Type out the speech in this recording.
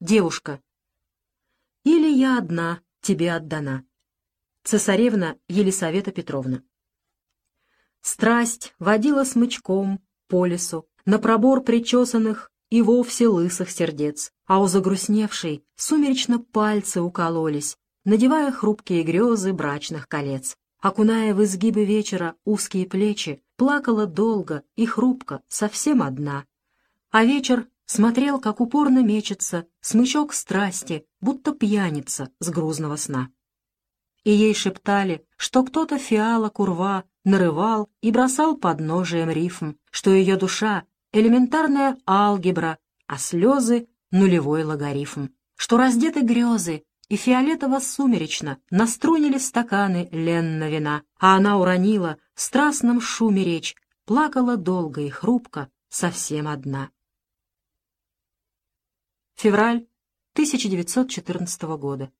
девушка. Или я одна, тебе отдана. Цесаревна Елисавета Петровна. Страсть водила смычком по лесу, на пробор причесанных и вовсе лысых сердец, а у загрустневшей сумеречно пальцы укололись, надевая хрупкие грезы брачных колец. Окуная в изгибы вечера узкие плечи, плакала долго и хрупко, совсем одна. А вечер смотрел, как упорно мечется смычок страсти, будто пьяница с грузного сна. И ей шептали, что кто-то фиала курва нарывал и бросал под ножием рифм, что ее душа — элементарная алгебра, а слезы — нулевой логарифм, что раздеты грезы, и фиолетово-сумеречно наструнили стаканы ленно вина, а она уронила в страстном шуме речь, плакала долго и хрупко, совсем одна. Февраль 1914 года.